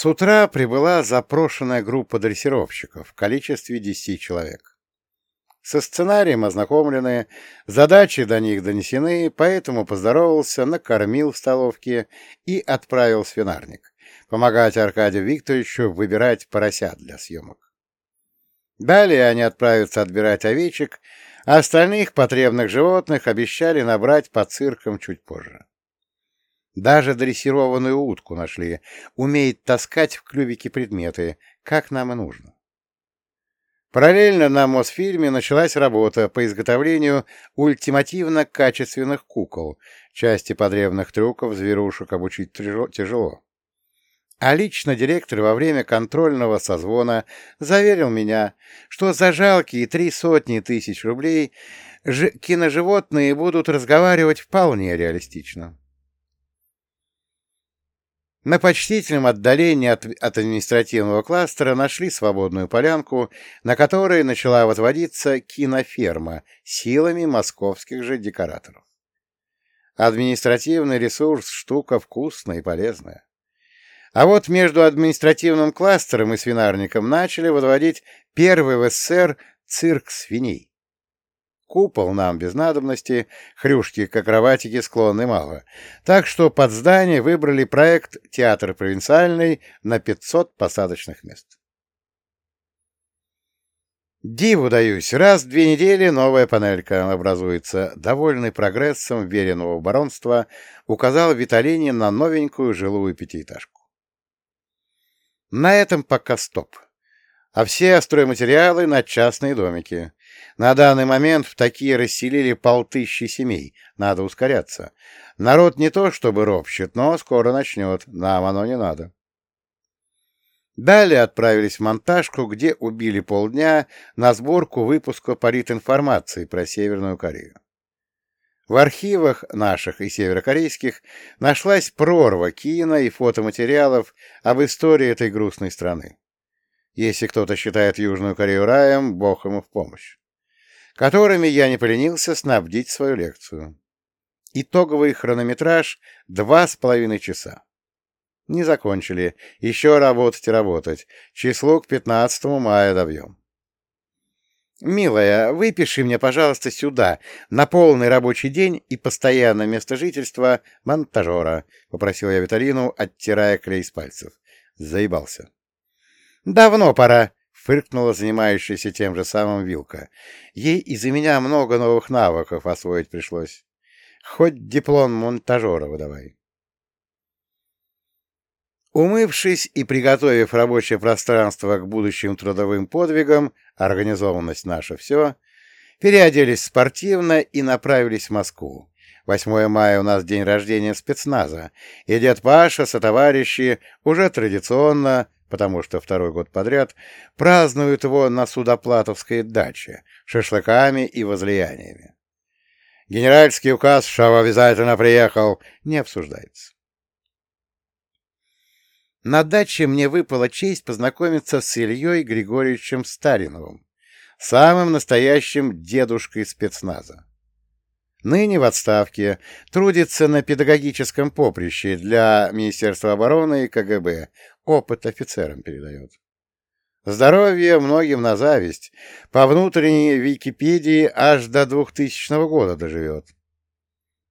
С утра прибыла запрошенная группа дрессировщиков в количестве десяти человек. Со сценарием ознакомлены, задачи до них донесены, поэтому поздоровался, накормил в столовке и отправил свинарник, помогать Аркадию Викторовичу выбирать поросят для съемок. Далее они отправятся отбирать овечек, а остальных потребных животных обещали набрать по циркам чуть позже. Даже дрессированную утку нашли, умеет таскать в клювике предметы, как нам и нужно. Параллельно на Мосфильме началась работа по изготовлению ультимативно качественных кукол, части подревных трюков зверушек обучить тяжело. А лично директор во время контрольного созвона заверил меня, что за жалкие три сотни тысяч рублей киноживотные будут разговаривать вполне реалистично. На почтительном отдалении от, от административного кластера нашли свободную полянку, на которой начала возводиться киноферма силами московских же декораторов. Административный ресурс — штука вкусная и полезная. А вот между административным кластером и свинарником начали возводить первый в СССР цирк свиней. Купол нам без надобности, хрюшки к акробатике склонны мало. Так что под здание выбрали проект «Театр провинциальный» на 500 посадочных мест. Диву даюсь, раз в две недели новая панелька образуется. Довольный прогрессом веренного баронства указал Виталине на новенькую жилую пятиэтажку. На этом пока стоп. А все стройматериалы на частные домики. На данный момент в такие расселили полтыщи семей. Надо ускоряться. Народ не то чтобы ропщет, но скоро начнет. Нам оно не надо. Далее отправились в монтажку, где убили полдня на сборку выпуска политинформации про Северную Корею. В архивах наших и северокорейских нашлась прорва кино и фотоматериалов об истории этой грустной страны. Если кто-то считает Южную Корею раем, бог ему в помощь которыми я не поленился снабдить свою лекцию. Итоговый хронометраж — два с половиной часа. Не закончили. Еще работать и работать. Число к 15 мая добьем. «Милая, выпиши мне, пожалуйста, сюда, на полный рабочий день и постоянное место жительства монтажера», — попросил я Виталину, оттирая клей с пальцев. Заебался. «Давно пора», Фыркнула занимающаяся тем же самым Вилка. Ей из-за меня много новых навыков освоить пришлось. Хоть диплом монтажера выдавай. Умывшись и приготовив рабочее пространство к будущим трудовым подвигам, организованность наша все, переоделись спортивно и направились в Москву. 8 мая у нас день рождения спецназа, и дед Паша со товарищи уже традиционно потому что второй год подряд празднуют его на Судоплатовской даче шашлыками и возлияниями. Генеральский указ «Шав обязательно приехал» не обсуждается. На даче мне выпала честь познакомиться с Ильей Григорьевичем Стариновым, самым настоящим дедушкой спецназа. Ныне в отставке, трудится на педагогическом поприще для Министерства обороны и КГБ, опыт офицерам передает. Здоровье многим на зависть. По внутренней Википедии аж до 2000 года доживет.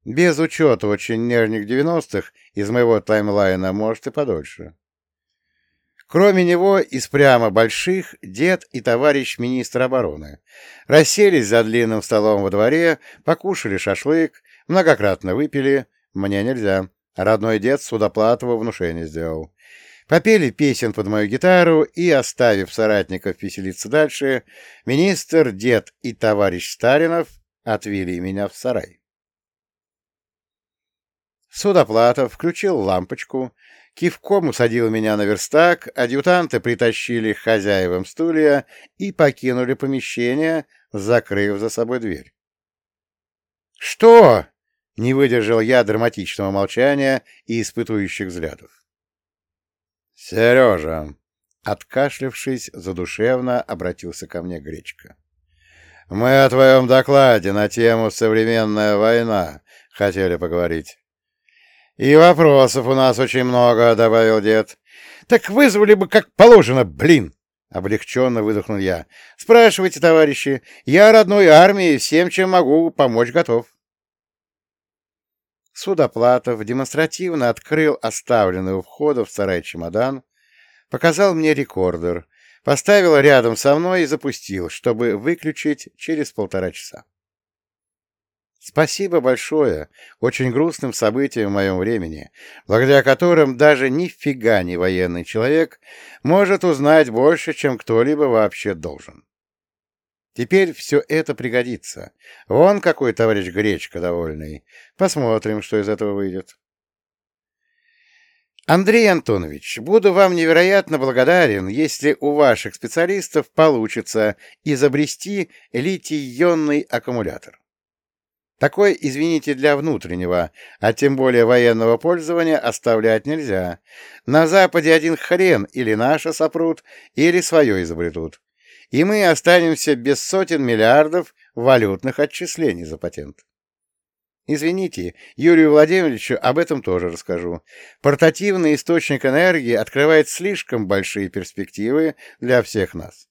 Без учета очень нервных 90-х из моего таймлайна, может, и подольше. Кроме него, из прямо больших, дед и товарищ министр обороны. Расселись за длинным столом во дворе, покушали шашлык, многократно выпили. Мне нельзя. Родной дед Судоплатову внушение сделал. Попели песен под мою гитару и, оставив соратников веселиться дальше, министр, дед и товарищ Старинов отвели меня в сарай. Судоплатов включил лампочку, кивком усадил меня на верстак, адъютанты притащили хозяевам стулья и покинули помещение, закрыв за собой дверь. «Что?» — не выдержал я драматичного молчания и испытующих взглядов. «Сережа!» — откашлявшись, задушевно обратился ко мне Гречка. «Мы о твоем докладе на тему «Современная война» хотели поговорить. «И вопросов у нас очень много», — добавил дед. Так вызвали бы как положено, блин! Облегченно выдохнул я. Спрашивайте, товарищи. Я родной армии, всем, чем могу, помочь готов. Судоплатов демонстративно открыл оставленный у входа в сарай чемодан, показал мне рекордер, поставил рядом со мной и запустил, чтобы выключить через полтора часа. Спасибо большое очень грустным событиям в моем времени, благодаря которым даже нифига не военный человек может узнать больше, чем кто-либо вообще должен. Теперь все это пригодится. Вон какой товарищ Гречка довольный. Посмотрим, что из этого выйдет. Андрей Антонович, буду вам невероятно благодарен, если у ваших специалистов получится изобрести литий-ионный аккумулятор. Такой, извините, для внутреннего, а тем более военного пользования оставлять нельзя. На Западе один хрен или наши сопрут, или свое изобретут. И мы останемся без сотен миллиардов валютных отчислений за патент. Извините, Юрию Владимировичу об этом тоже расскажу. Портативный источник энергии открывает слишком большие перспективы для всех нас.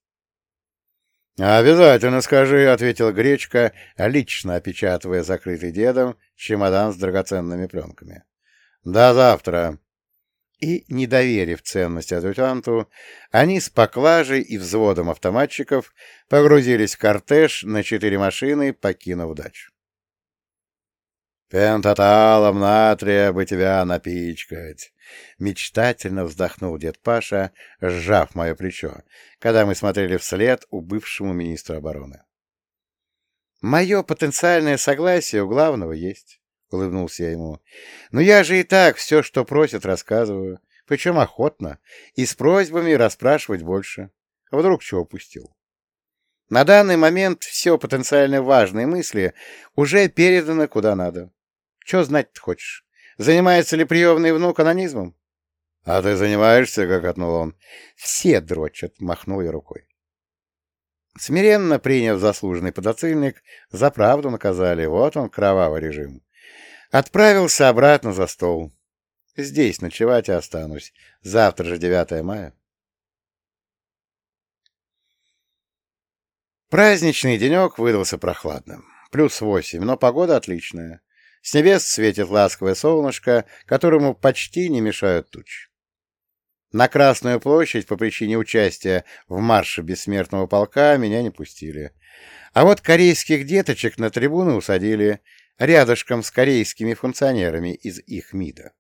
«Обязательно скажи», — ответил Гречка, лично опечатывая закрытый дедом чемодан с драгоценными пленками. «До завтра». И, не доверив ценности адъютанту, они с поклажей и взводом автоматчиков погрузились в кортеж на четыре машины, покинув дачу. «Пентаталом натрия бы тебя напичкать!» — мечтательно вздохнул дед Паша, сжав мое плечо, когда мы смотрели вслед у бывшему министру обороны. «Мое потенциальное согласие у главного есть», — улыбнулся я ему. «Но я же и так все, что просят, рассказываю, причем охотно, и с просьбами расспрашивать больше. Вдруг чего упустил?» На данный момент все потенциально важные мысли уже переданы куда надо. Че знать-то хочешь? Занимается ли приемный внук анонизмом? — А ты занимаешься, — как отнул он. — Все дрочат, — махнул я рукой. Смиренно приняв заслуженный подоцильник, за правду наказали. Вот он, кровавый режим. Отправился обратно за стол. Здесь ночевать и останусь. Завтра же 9 мая. Праздничный денек выдался прохладным. Плюс восемь, но погода отличная. С небес светит ласковое солнышко, которому почти не мешают тучи. На Красную площадь по причине участия в марше бессмертного полка меня не пустили. А вот корейских деточек на трибуны усадили рядышком с корейскими функционерами из их МИДа.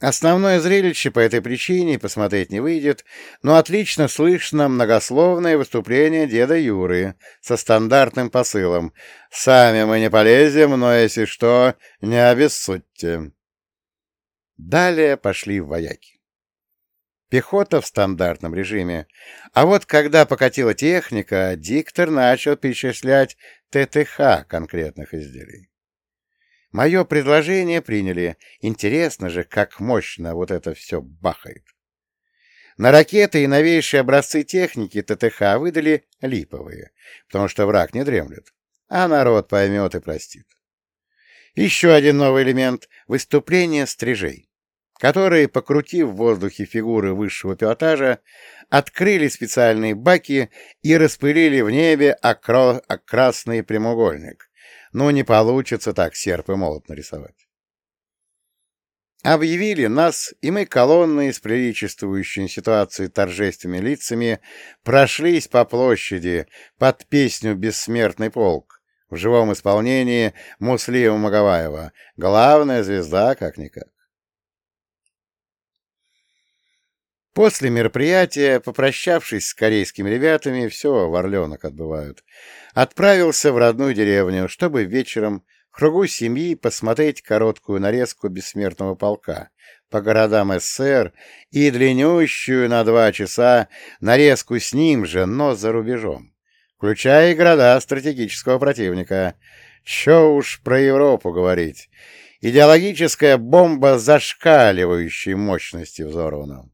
Основное зрелище по этой причине посмотреть не выйдет, но отлично слышно многословное выступление деда Юры со стандартным посылом «Сами мы не полезем, но, если что, не обессудьте». Далее пошли вояки. Пехота в стандартном режиме, а вот когда покатила техника, диктор начал перечислять ТТХ конкретных изделий. Мое предложение приняли. Интересно же, как мощно вот это все бахает. На ракеты и новейшие образцы техники ТТХ выдали липовые, потому что враг не дремлет, а народ поймет и простит. Еще один новый элемент — выступление стрижей, которые, покрутив в воздухе фигуры высшего пилотажа, открыли специальные баки и распылили в небе окро... красный прямоугольник, но не получится так серп и молот нарисовать. Объявили нас, и мы колонны с приличествующей ситуацией торжественными лицами прошлись по площади под песню «Бессмертный полк» в живом исполнении Муслима Магаваева, главная звезда как-никак. После мероприятия, попрощавшись с корейскими ребятами, все, в Орленок отбывают, отправился в родную деревню, чтобы вечером в кругу семьи посмотреть короткую нарезку бессмертного полка по городам СССР и длиннющую на два часа нарезку с ним же, но за рубежом, включая и города стратегического противника. Че уж про Европу говорить. Идеологическая бомба зашкаливающей мощности взорвана.